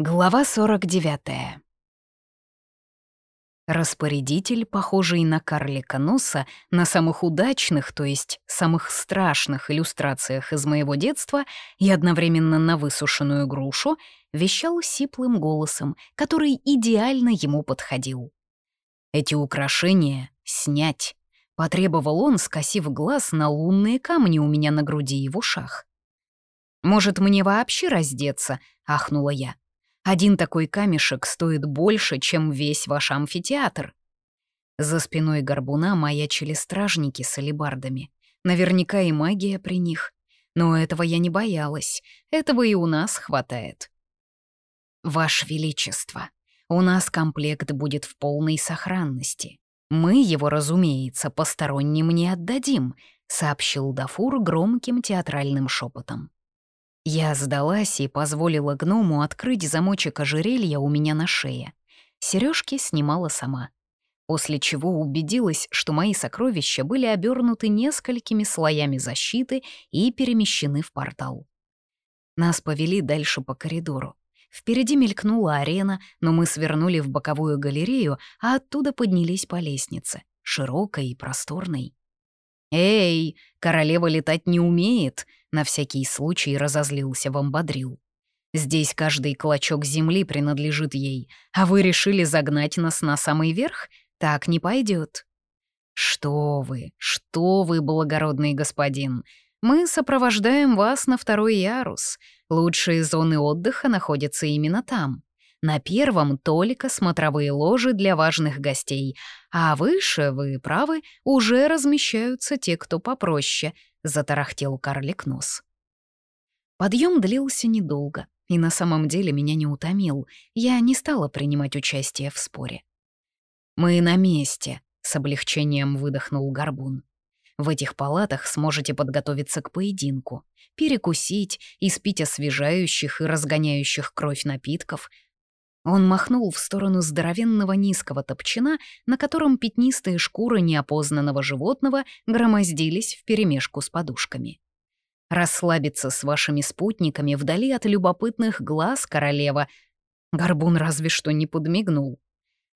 Глава 49. Распорядитель, похожий на карлика носа, на самых удачных, то есть самых страшных иллюстрациях из моего детства и одновременно на высушенную грушу, вещал сиплым голосом, который идеально ему подходил. «Эти украшения снять», — потребовал он, скосив глаз на лунные камни у меня на груди и в ушах. «Может, мне вообще раздеться?» — ахнула я. Один такой камешек стоит больше, чем весь ваш амфитеатр. За спиной горбуна маячили стражники с алебардами. Наверняка и магия при них. Но этого я не боялась. Этого и у нас хватает. «Ваше Величество, у нас комплект будет в полной сохранности. Мы его, разумеется, посторонним не отдадим», — сообщил Дафур громким театральным шепотом. Я сдалась и позволила гному открыть замочек ожерелья у меня на шее. Сережки снимала сама. После чего убедилась, что мои сокровища были обернуты несколькими слоями защиты и перемещены в портал. Нас повели дальше по коридору. Впереди мелькнула арена, но мы свернули в боковую галерею, а оттуда поднялись по лестнице, широкой и просторной. «Эй, королева летать не умеет!» На всякий случай разозлился Вамбадрил. «Здесь каждый клочок земли принадлежит ей, а вы решили загнать нас на самый верх? Так не пойдет. «Что вы, что вы, благородный господин! Мы сопровождаем вас на второй ярус. Лучшие зоны отдыха находятся именно там. На первом только смотровые ложи для важных гостей, а выше, вы правы, уже размещаются те, кто попроще, — затарахтел карлик нос. Подъем длился недолго, и на самом деле меня не утомил. Я не стала принимать участие в споре. «Мы на месте», — с облегчением выдохнул Горбун. В этих палатах сможете подготовиться к поединку, перекусить, испить освежающих и разгоняющих кровь напитков. Он махнул в сторону здоровенного низкого топчина, на котором пятнистые шкуры неопознанного животного громоздились вперемешку с подушками. «Расслабиться с вашими спутниками вдали от любопытных глаз королева». Горбун разве что не подмигнул.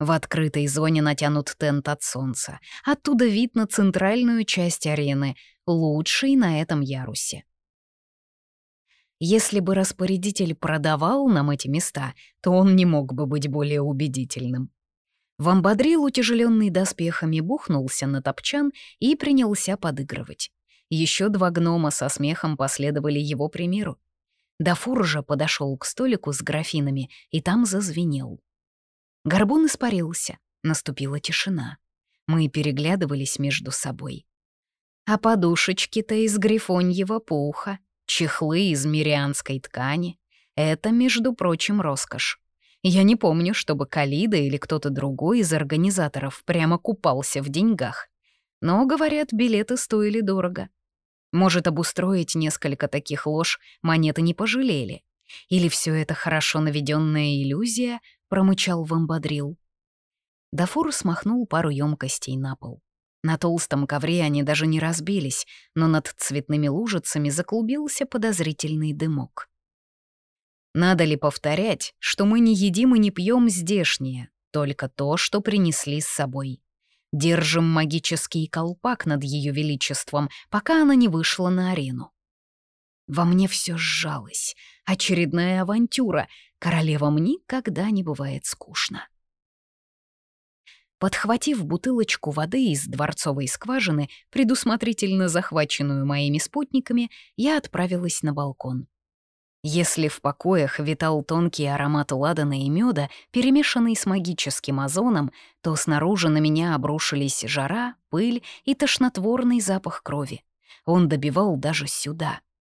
В открытой зоне натянут тент от солнца. Оттуда вид на центральную часть арены, лучший на этом ярусе. Если бы распорядитель продавал нам эти места, то он не мог бы быть более убедительным. Вамбадрил, утяжеленный доспехами, бухнулся на топчан и принялся подыгрывать. Еще два гнома со смехом последовали его примеру. Дафур же подошел к столику с графинами и там зазвенел. Горбун испарился, наступила тишина. Мы переглядывались между собой. А подушечки-то из грифоньего пуха, чехлы из мирианской ткани — это, между прочим, роскошь. Я не помню, чтобы Калида или кто-то другой из организаторов прямо купался в деньгах. Но, говорят, билеты стоили дорого. Может, обустроить несколько таких лож монеты не пожалели. Или все это хорошо наведенная иллюзия, промычал вамбадрил. Дафур смахнул пару емкостей на пол. На толстом ковре они даже не разбились, но над цветными лужицами заклубился подозрительный дымок. Надо ли повторять, что мы не едим и не пьем здешнее, только то, что принесли с собой? Держим магический колпак над ее величеством, пока она не вышла на арену. Во мне все сжалось. Очередная авантюра, Королевам никогда не бывает скучно. Подхватив бутылочку воды из дворцовой скважины, предусмотрительно захваченную моими спутниками, я отправилась на балкон. Если в покоях витал тонкий аромат ладана и меда, перемешанный с магическим озоном, то снаружи на меня обрушились жара, пыль и тошнотворный запах крови. Он добивал даже сюда —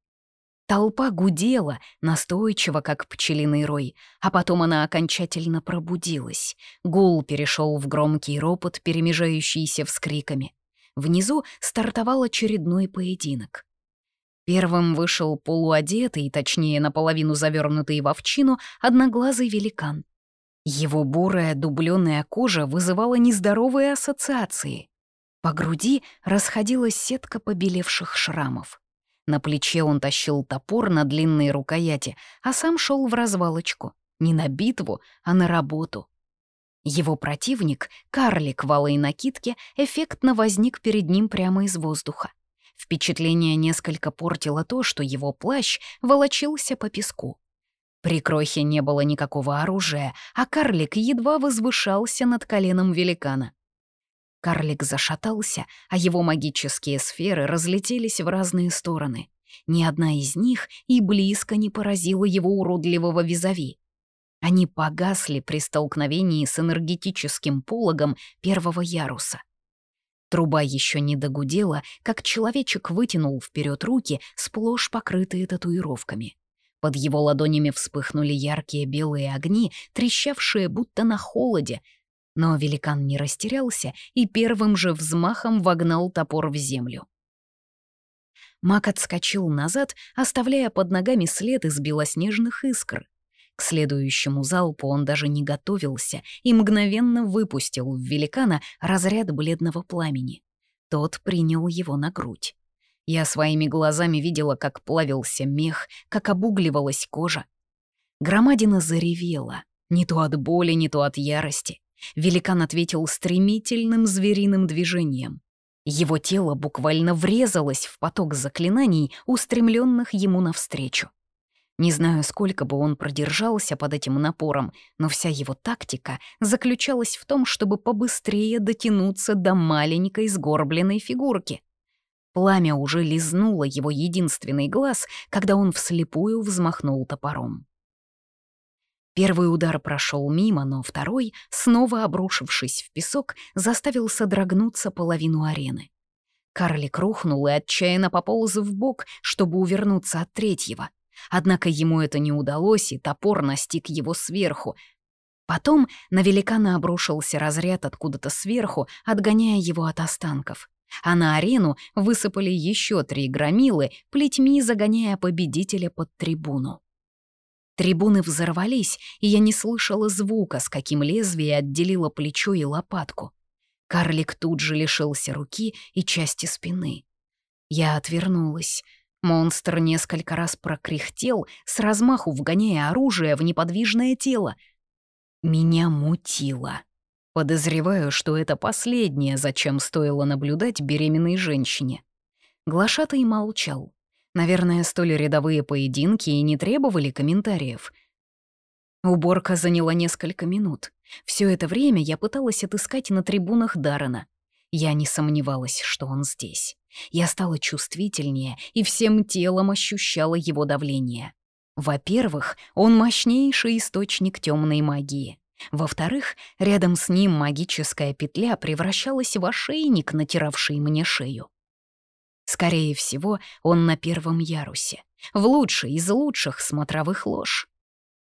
Толпа гудела, настойчиво, как пчелиный рой, а потом она окончательно пробудилась. Гул перешел в громкий ропот, перемежающийся вскриками. Внизу стартовал очередной поединок. Первым вышел полуодетый, точнее, наполовину завернутый в овчину, одноглазый великан. Его бурая дубленая кожа вызывала нездоровые ассоциации. По груди расходилась сетка побелевших шрамов. На плече он тащил топор на длинной рукояти, а сам шел в развалочку. Не на битву, а на работу. Его противник, карлик в алой накидке, эффектно возник перед ним прямо из воздуха. Впечатление несколько портило то, что его плащ волочился по песку. При крохе не было никакого оружия, а карлик едва возвышался над коленом великана. Карлик зашатался, а его магические сферы разлетелись в разные стороны. Ни одна из них и близко не поразила его уродливого визави. Они погасли при столкновении с энергетическим пологом первого яруса. Труба еще не догудела, как человечек вытянул вперед руки, сплошь покрытые татуировками. Под его ладонями вспыхнули яркие белые огни, трещавшие будто на холоде, но великан не растерялся и первым же взмахом вогнал топор в землю. Маг отскочил назад, оставляя под ногами след из белоснежных искр. К следующему залпу он даже не готовился и мгновенно выпустил в великана разряд бледного пламени. Тот принял его на грудь. Я своими глазами видела, как плавился мех, как обугливалась кожа. Громадина заревела, не то от боли, не то от ярости. Великан ответил стремительным звериным движением. Его тело буквально врезалось в поток заклинаний, устремленных ему навстречу. Не знаю, сколько бы он продержался под этим напором, но вся его тактика заключалась в том, чтобы побыстрее дотянуться до маленькой сгорбленной фигурки. Пламя уже лизнуло его единственный глаз, когда он вслепую взмахнул топором. Первый удар прошел мимо, но второй, снова обрушившись в песок, заставил содрогнуться половину арены. Карлик рухнул и отчаянно пополз в бок, чтобы увернуться от третьего — Однако ему это не удалось, и топор настиг его сверху. Потом на великана обрушился разряд откуда-то сверху, отгоняя его от останков. А на арену высыпали еще три громилы, плетьми загоняя победителя под трибуну. Трибуны взорвались, и я не слышала звука, с каким лезвие отделило плечо и лопатку. Карлик тут же лишился руки и части спины. Я отвернулась. Монстр несколько раз прокряхтел, с размаху вгоняя оружие в неподвижное тело. Меня мутило. Подозреваю, что это последнее, зачем стоило наблюдать беременной женщине. Глашатый молчал. Наверное, столь рядовые поединки и не требовали комментариев. Уборка заняла несколько минут. Все это время я пыталась отыскать на трибунах Даррена. Я не сомневалась, что он здесь. Я стала чувствительнее и всем телом ощущала его давление. Во-первых, он мощнейший источник темной магии. Во-вторых, рядом с ним магическая петля превращалась в ошейник, натиравший мне шею. Скорее всего, он на первом ярусе, в лучшей из лучших смотровых лож.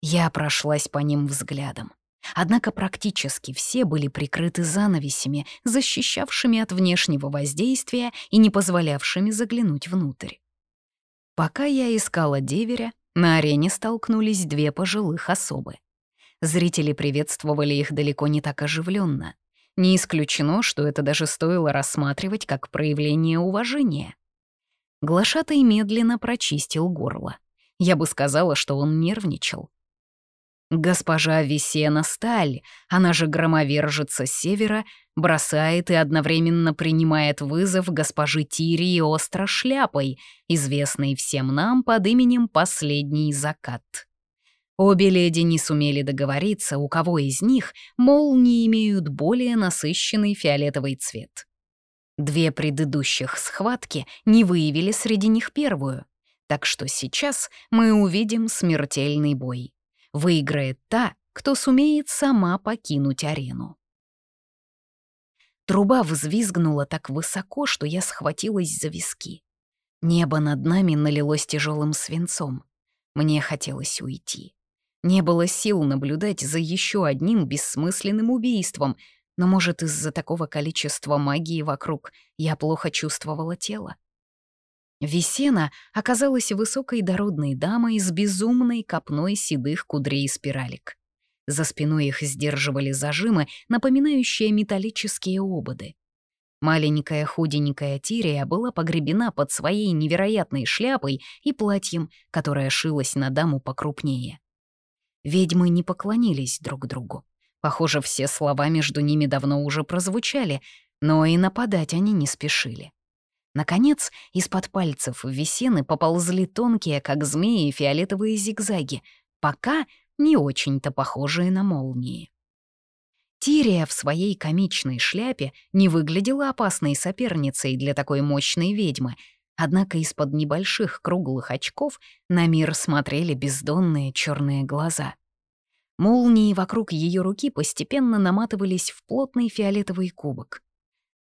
Я прошлась по ним взглядом. Однако практически все были прикрыты занавесями, защищавшими от внешнего воздействия и не позволявшими заглянуть внутрь. Пока я искала деверя, на арене столкнулись две пожилых особы. Зрители приветствовали их далеко не так оживленно. Не исключено, что это даже стоило рассматривать как проявление уважения. Глашатай медленно прочистил горло. Я бы сказала, что он нервничал. Госпожа Весена Сталь, она же громовержица севера, бросает и одновременно принимает вызов госпожи Тирии остро шляпой, известной всем нам под именем «Последний закат». Обе леди не сумели договориться, у кого из них молнии имеют более насыщенный фиолетовый цвет. Две предыдущих схватки не выявили среди них первую, так что сейчас мы увидим смертельный бой. Выиграет та, кто сумеет сама покинуть арену. Труба взвизгнула так высоко, что я схватилась за виски. Небо над нами налилось тяжелым свинцом. Мне хотелось уйти. Не было сил наблюдать за еще одним бессмысленным убийством, но, может, из-за такого количества магии вокруг я плохо чувствовала тело. Весена оказалась высокой дородной дамой с безумной копной седых кудрей спиралек. За спиной их сдерживали зажимы, напоминающие металлические ободы. Маленькая худенькая Тирия была погребена под своей невероятной шляпой и платьем, которое шилось на даму покрупнее. Ведьмы не поклонились друг другу. Похоже, все слова между ними давно уже прозвучали, но и нападать они не спешили. Наконец, из-под пальцев Весены поползли тонкие, как змеи, фиолетовые зигзаги, пока не очень-то похожие на молнии. Тирия в своей комичной шляпе не выглядела опасной соперницей для такой мощной ведьмы, однако из-под небольших круглых очков на мир смотрели бездонные черные глаза. Молнии вокруг ее руки постепенно наматывались в плотный фиолетовый кубок.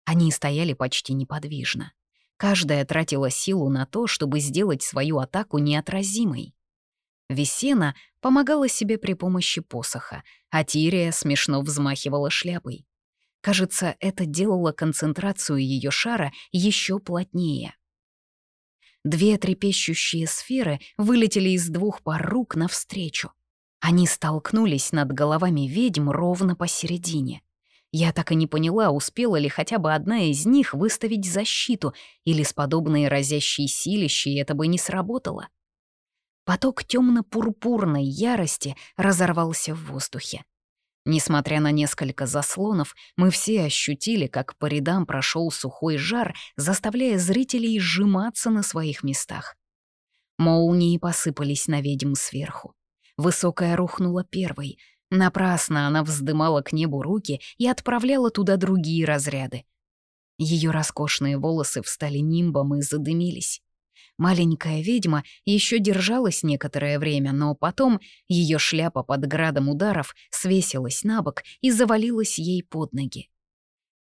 Они стояли почти неподвижно. Каждая тратила силу на то, чтобы сделать свою атаку неотразимой. Весена помогала себе при помощи посоха, а Тирия смешно взмахивала шляпой. Кажется, это делало концентрацию ее шара еще плотнее. Две трепещущие сферы вылетели из двух пар рук навстречу. Они столкнулись над головами ведьм ровно посередине. Я так и не поняла, успела ли хотя бы одна из них выставить защиту, или с подобной разящей силищей это бы не сработало. Поток темно-пурпурной ярости разорвался в воздухе. Несмотря на несколько заслонов, мы все ощутили, как по рядам прошел сухой жар, заставляя зрителей сжиматься на своих местах. Молнии посыпались на ведьм сверху. Высокая рухнула первой — Напрасно она вздымала к небу руки и отправляла туда другие разряды. Ее роскошные волосы встали нимбом и задымились. Маленькая ведьма еще держалась некоторое время, но потом ее шляпа под градом ударов свесилась на бок и завалилась ей под ноги.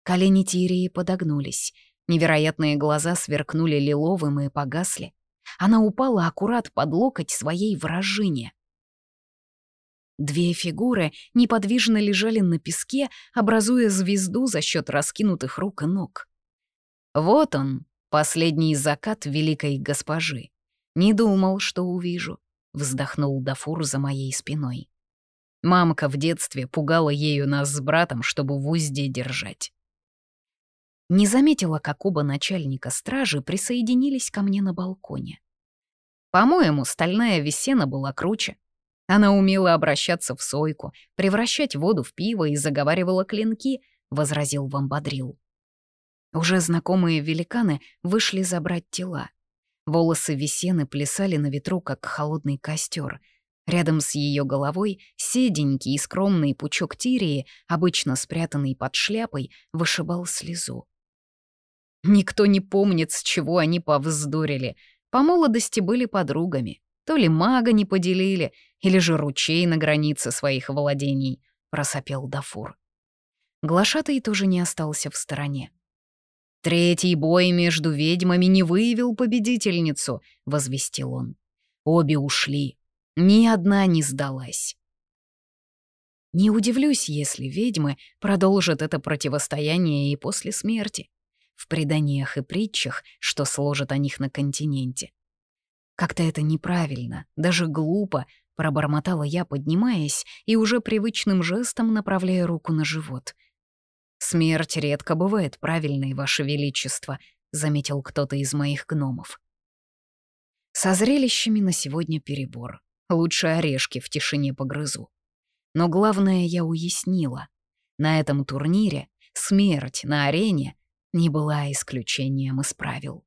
Колени Тирии подогнулись. Невероятные глаза сверкнули лиловым и погасли. Она упала аккурат под локоть своей вражине. Две фигуры неподвижно лежали на песке, образуя звезду за счет раскинутых рук и ног. Вот он, последний закат великой госпожи. Не думал, что увижу, вздохнул Дафур за моей спиной. Мамка в детстве пугала ею нас с братом, чтобы в узде держать. Не заметила, как оба начальника стражи присоединились ко мне на балконе. По-моему, стальная весена была круче, она умела обращаться в сойку, превращать воду в пиво и заговаривала клинки, — возразил Вамбадрил. Уже знакомые великаны вышли забрать тела. Волосы Весены плясали на ветру, как холодный костер. Рядом с ее головой седенький и скромный пучок тирии, обычно спрятанный под шляпой, вышибал слезу. Никто не помнит, с чего они повздорили. По молодости были подругами. То ли мага не поделили, или же ручей на границе своих владений, просопел Дафур. Глашатый тоже не остался в стороне. «Третий бой между ведьмами не выявил победительницу», — возвестил он. «Обе ушли. Ни одна не сдалась». Не удивлюсь, если ведьмы продолжат это противостояние и после смерти, в преданиях и притчах, что сложат о них на континенте. Как-то это неправильно, даже глупо, пробормотала я, поднимаясь и уже привычным жестом направляя руку на живот. «Смерть редко бывает правильной, Ваше Величество», — заметил кто-то из моих гномов. Со зрелищами на сегодня перебор. Лучше орешки в тишине погрызу. Но главное я уяснила. На этом турнире смерть на арене не была исключением из правил.